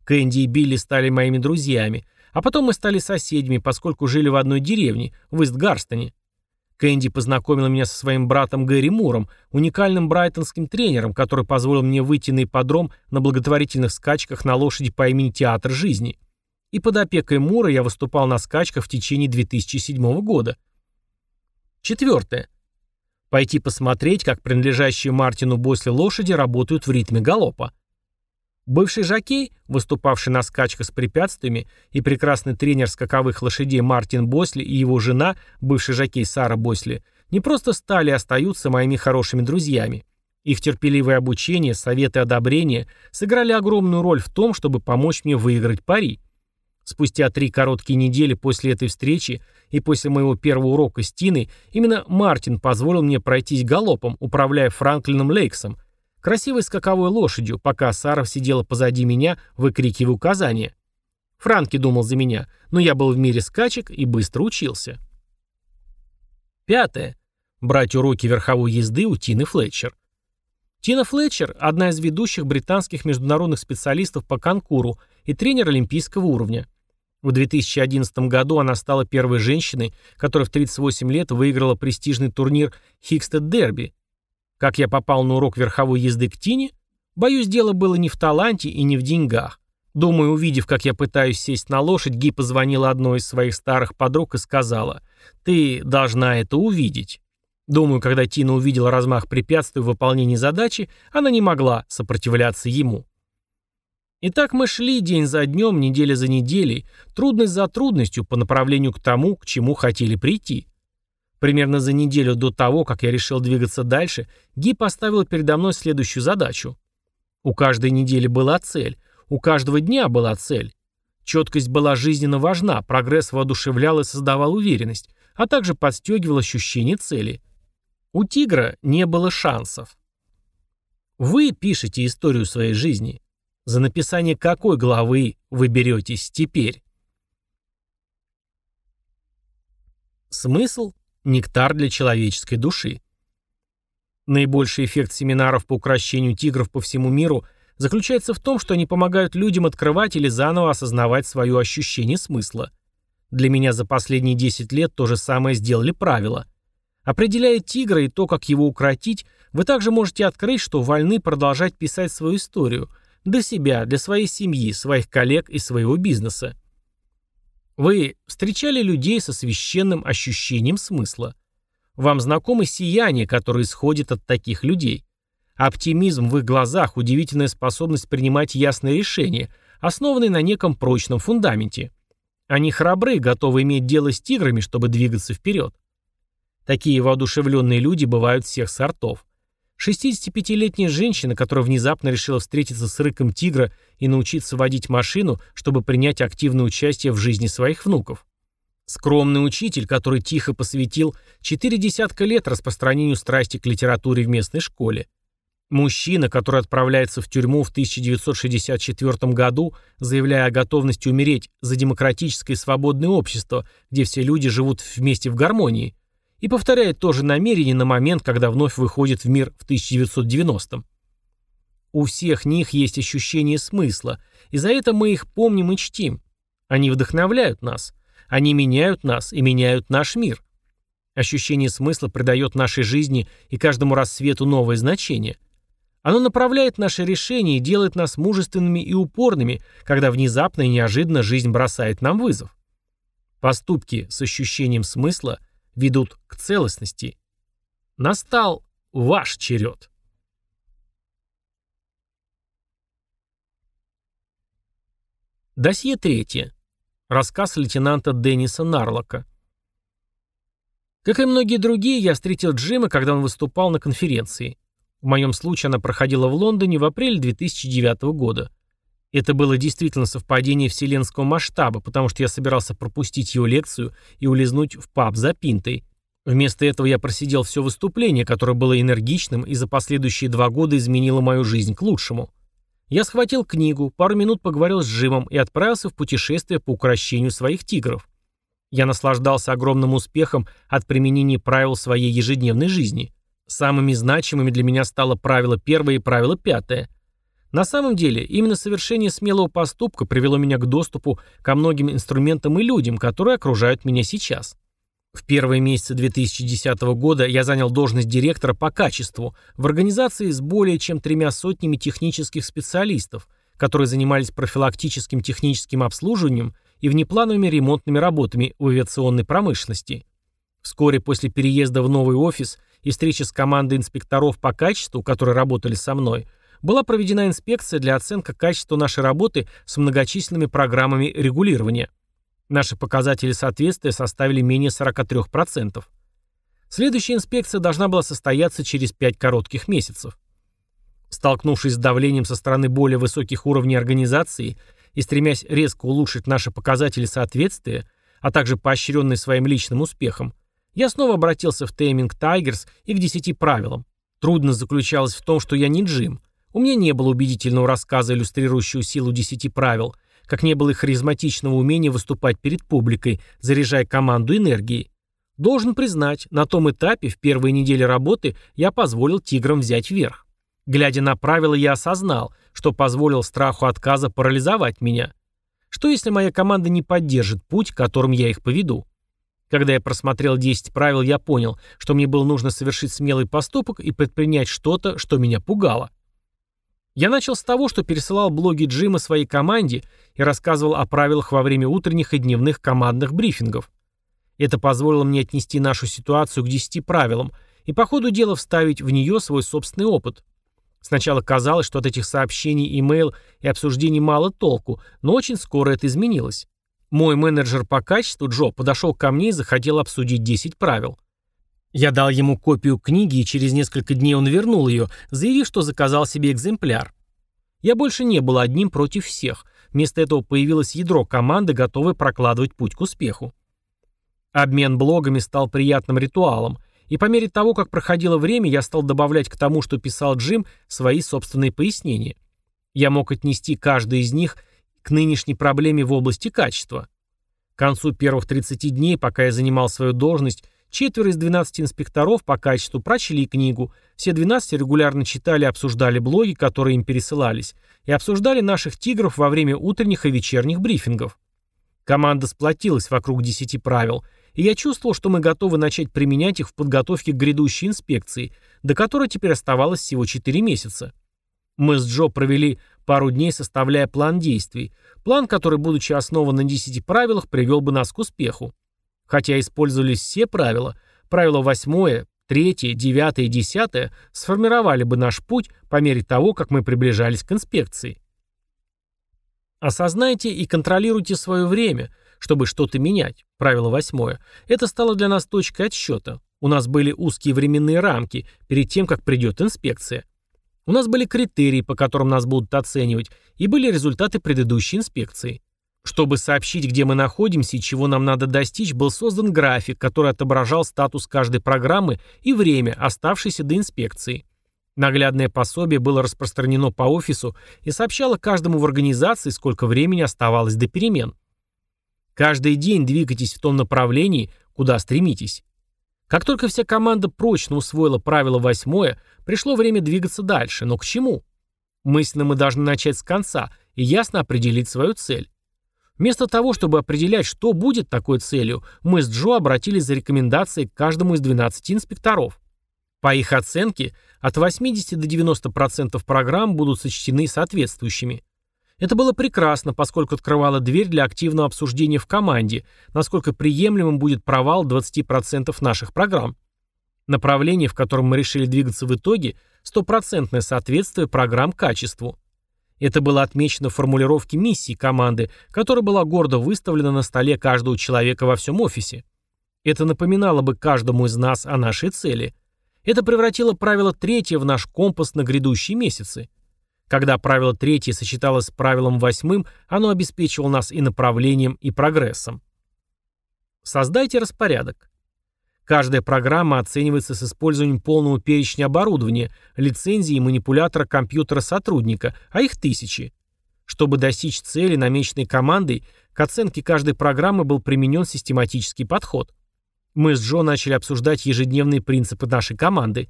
Кэнди и Билли стали моими друзьями, а потом мы стали соседями, поскольку жили в одной деревне, в Ист-Гарстоне. Кэнди познакомила меня со своим братом Гэри Муром, уникальным брайтонским тренером, который позволил мне выйти на ипподром на благотворительных скачках на лошади по имени Театр жизни. И под опекой Мура я выступал на скачках в течение 2007 года. Четвертое. Пойти посмотреть, как принадлежащие Мартину Босли лошади работают в ритме галопа. Бывший жокей, выступавший на скачках с препятствиями, и прекрасный тренер скаковых лошадей Мартин Босли и его жена, бывший жокей Сара Босли, не просто стали и остаются моими хорошими друзьями. Их терпеливое обучение, советы и одобрение сыграли огромную роль в том, чтобы помочь мне выиграть пари. Спустя три короткие недели после этой встречи и после моего первого урока с Тиной, именно Мартин позволил мне пройтись галопом, управляя Франклином Лейксом, красивой скаковой лошадью, пока Саров сидела позади меня, выкрикивая указания. Франки думал за меня, но я был в мире скачек и быстро учился. Пятое. Брать уроки верховой езды у Тины Флетчер. Тина Флетчер – одна из ведущих британских международных специалистов по конкуру и тренер олимпийского уровня. В 2011 году она стала первой женщиной, которая в 38 лет выиграла престижный турнир Хикстед Дерби. Как я попал на урок верховой езды к Тине? Боюсь, дело было не в таланте и не в деньгах. Думаю, увидев, как я пытаюсь сесть на лошадь, Ги позвонила одной из своих старых подруг и сказала, «Ты должна это увидеть». Думаю, когда Тина увидела размах препятствий в выполнении задачи, она не могла сопротивляться ему. И так мы шли день за днем, неделя за неделей, трудность за трудностью по направлению к тому, к чему хотели прийти. Примерно за неделю до того, как я решил двигаться дальше, Ги поставил передо мной следующую задачу. У каждой недели была цель, у каждого дня была цель. Четкость была жизненно важна, прогресс воодушевлял и создавал уверенность, а также подстегивал ощущение цели. У тигра не было шансов. Вы пишете историю своей жизни. За написание какой главы вы беретесь теперь? Смысл – нектар для человеческой души. Наибольший эффект семинаров по укрощению тигров по всему миру заключается в том, что они помогают людям открывать или заново осознавать свое ощущение смысла. Для меня за последние 10 лет то же самое сделали правила. Определяя тигра и то, как его укротить, вы также можете открыть, что вольны продолжать писать свою историю для себя, для своей семьи, своих коллег и своего бизнеса. Вы встречали людей со священным ощущением смысла. Вам знакомы сияние, которое исходит от таких людей. Оптимизм в их глазах, удивительная способность принимать ясные решения, основанные на неком прочном фундаменте. Они храбры, готовы иметь дело с тиграми, чтобы двигаться вперед. Такие воодушевленные люди бывают всех сортов. 65-летняя женщина, которая внезапно решила встретиться с рыком тигра и научиться водить машину, чтобы принять активное участие в жизни своих внуков. Скромный учитель, который тихо посвятил четыре десятка лет распространению страсти к литературе в местной школе. Мужчина, который отправляется в тюрьму в 1964 году, заявляя о готовности умереть за демократическое и свободное общество, где все люди живут вместе в гармонии – и повторяет то же намерение на момент, когда вновь выходит в мир в 1990-м. У всех них есть ощущение смысла, и за это мы их помним и чтим. Они вдохновляют нас, они меняют нас и меняют наш мир. Ощущение смысла придает нашей жизни и каждому рассвету новое значение. Оно направляет наши решения и делает нас мужественными и упорными, когда внезапно и неожиданно жизнь бросает нам вызов. Поступки с ощущением смысла ведут к целостности. Настал ваш черед. Досье третье. Рассказ лейтенанта Денниса Нарлока. Как и многие другие, я встретил Джима, когда он выступал на конференции. В моем случае она проходила в Лондоне в апреле 2009 года. Это было действительно совпадение вселенского масштаба, потому что я собирался пропустить его лекцию и улизнуть в паб за пинтой. Вместо этого я просидел все выступление, которое было энергичным и за последующие два года изменило мою жизнь к лучшему. Я схватил книгу, пару минут поговорил с Джимом и отправился в путешествие по укрощению своих тигров. Я наслаждался огромным успехом от применения правил своей ежедневной жизни. Самыми значимыми для меня стало правило первое и правило пятое – на самом деле, именно совершение смелого поступка привело меня к доступу ко многим инструментам и людям, которые окружают меня сейчас. В первые месяцы 2010 года я занял должность директора по качеству в организации с более чем тремя сотнями технических специалистов, которые занимались профилактическим техническим обслуживанием и внеплановыми ремонтными работами в авиационной промышленности. Вскоре после переезда в новый офис и встречи с командой инспекторов по качеству, которые работали со мной, была проведена инспекция для оценки качества нашей работы с многочисленными программами регулирования. Наши показатели соответствия составили менее 43%. Следующая инспекция должна была состояться через 5 коротких месяцев. Столкнувшись с давлением со стороны более высоких уровней организации и стремясь резко улучшить наши показатели соответствия, а также поощренный своим личным успехом, я снова обратился в Тейминг Тайгерс и к 10 правилам. Трудность заключалась в том, что я не Джим, у меня не было убедительного рассказа, иллюстрирующего силу десяти правил, как не было и харизматичного умения выступать перед публикой, заряжая команду энергией. Должен признать, на том этапе, в первые недели работы, я позволил тиграм взять верх. Глядя на правила, я осознал, что позволил страху отказа парализовать меня. Что если моя команда не поддержит путь, которым я их поведу? Когда я просмотрел 10 правил, я понял, что мне было нужно совершить смелый поступок и предпринять что-то, что меня пугало. Я начал с того, что пересылал блоги Джима своей команде и рассказывал о правилах во время утренних и дневных командных брифингов. Это позволило мне отнести нашу ситуацию к 10 правилам и по ходу дела вставить в нее свой собственный опыт. Сначала казалось, что от этих сообщений, имейл и обсуждений мало толку, но очень скоро это изменилось. Мой менеджер по качеству, Джо, подошел ко мне и захотел обсудить 10 правил. Я дал ему копию книги, и через несколько дней он вернул ее, заявив, что заказал себе экземпляр. Я больше не был одним против всех. Вместо этого появилось ядро команды, готовое прокладывать путь к успеху. Обмен блогами стал приятным ритуалом, и по мере того, как проходило время, я стал добавлять к тому, что писал Джим, свои собственные пояснения. Я мог отнести каждый из них к нынешней проблеме в области качества. К концу первых 30 дней, пока я занимал свою должность, четверо из 12 инспекторов по качеству прочли книгу, все 12 регулярно читали и обсуждали блоги, которые им пересылались, и обсуждали наших тигров во время утренних и вечерних брифингов. Команда сплотилась вокруг 10 правил – и я чувствовал, что мы готовы начать применять их в подготовке к грядущей инспекции, до которой теперь оставалось всего 4 месяца. Мы с Джо провели пару дней, составляя план действий, план, который, будучи основан на 10 правилах, привел бы нас к успеху. Хотя использовались все правила, правило восьмое, третье, девятое и десятое сформировали бы наш путь по мере того, как мы приближались к инспекции. Осознайте и контролируйте свое время – чтобы что-то менять. Правило восьмое. Это стало для нас точкой отсчета. У нас были узкие временные рамки перед тем, как придет инспекция. У нас были критерии, по которым нас будут оценивать, и были результаты предыдущей инспекции. Чтобы сообщить, где мы находимся и чего нам надо достичь, был создан график, который отображал статус каждой программы и время, оставшееся до инспекции. Наглядное пособие было распространено по офису и сообщало каждому в организации, сколько времени оставалось до перемен. Каждый день двигайтесь в том направлении, куда стремитесь. Как только вся команда прочно усвоила правило восьмое, пришло время двигаться дальше. Но к чему? Мысленно мы должны начать с конца и ясно определить свою цель. Вместо того, чтобы определять, что будет такой целью, мы с Джо обратились за рекомендацией к каждому из 12 инспекторов. По их оценке, от 80 до 90% программ будут сочтены соответствующими. Это было прекрасно, поскольку открывало дверь для активного обсуждения в команде, насколько приемлемым будет провал 20% наших программ. Направление, в котором мы решили двигаться в итоге, стопроцентное соответствие программ качеству. Это было отмечено в формулировке миссии команды, которая была гордо выставлена на столе каждого человека во всем офисе. Это напоминало бы каждому из нас о нашей цели. Это превратило правило третье в наш компас на грядущие месяцы. Когда правило третье сочеталось с правилом восьмым, оно обеспечивало нас и направлением, и прогрессом. Создайте распорядок. Каждая программа оценивается с использованием полного перечня оборудования, лицензии и манипулятора компьютера сотрудника, а их тысячи. Чтобы достичь цели, намеченной командой, к оценке каждой программы был применен систематический подход. Мы с Джо начали обсуждать ежедневные принципы нашей команды.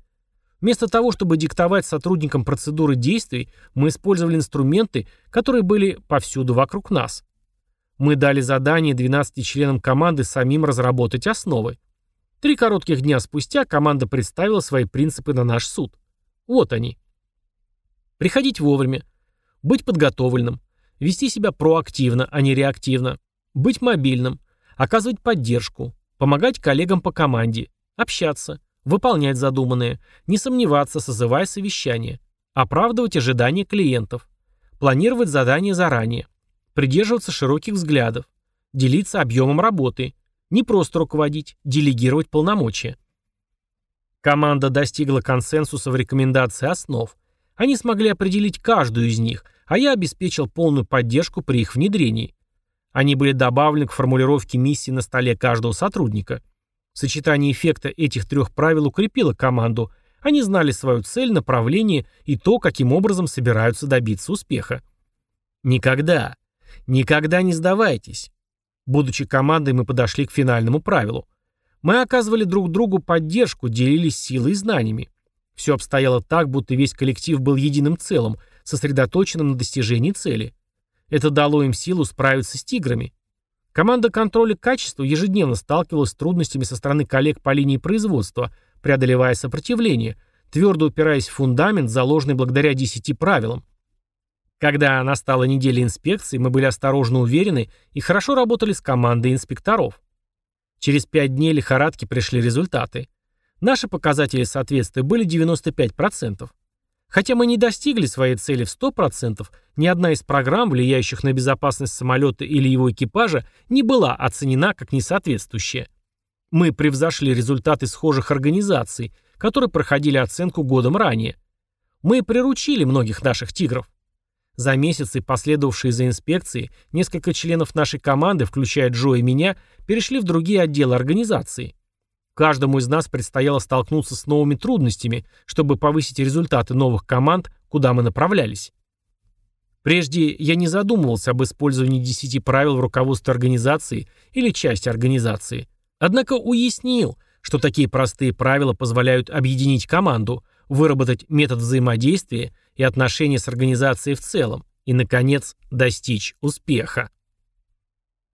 Вместо того, чтобы диктовать сотрудникам процедуры действий, мы использовали инструменты, которые были повсюду вокруг нас. Мы дали задание 12 членам команды самим разработать основы. Три коротких дня спустя команда представила свои принципы на наш суд. Вот они. Приходить вовремя. Быть подготовленным. Вести себя проактивно, а не реактивно. Быть мобильным. Оказывать поддержку. Помогать коллегам по команде. Общаться выполнять задуманное, не сомневаться, созывая совещание, оправдывать ожидания клиентов, планировать задания заранее, придерживаться широких взглядов, делиться объемом работы, не просто руководить, делегировать полномочия. Команда достигла консенсуса в рекомендации основ. Они смогли определить каждую из них, а я обеспечил полную поддержку при их внедрении. Они были добавлены к формулировке миссии на столе каждого сотрудника – Сочетание эффекта этих трех правил укрепило команду. Они знали свою цель, направление и то, каким образом собираются добиться успеха. Никогда, никогда не сдавайтесь. Будучи командой, мы подошли к финальному правилу. Мы оказывали друг другу поддержку, делились силой и знаниями. Все обстояло так, будто весь коллектив был единым целым, сосредоточенным на достижении цели. Это дало им силу справиться с тиграми. Команда контроля качества ежедневно сталкивалась с трудностями со стороны коллег по линии производства, преодолевая сопротивление, твердо упираясь в фундамент, заложенный благодаря десяти правилам. Когда настала неделя инспекции, мы были осторожно уверены и хорошо работали с командой инспекторов. Через пять дней лихорадки пришли результаты. Наши показатели соответствия были 95%. Хотя мы не достигли своей цели в 100%, ни одна из программ, влияющих на безопасность самолета или его экипажа, не была оценена как несоответствующая. Мы превзошли результаты схожих организаций, которые проходили оценку годом ранее. Мы приручили многих наших тигров. За месяцы, последовавшие за инспекцией, несколько членов нашей команды, включая Джо и меня, перешли в другие отделы организации. Каждому из нас предстояло столкнуться с новыми трудностями, чтобы повысить результаты новых команд, куда мы направлялись. Прежде я не задумывался об использовании десяти правил в руководстве организации или части организации. Однако уяснил, что такие простые правила позволяют объединить команду, выработать метод взаимодействия и отношения с организацией в целом и, наконец, достичь успеха.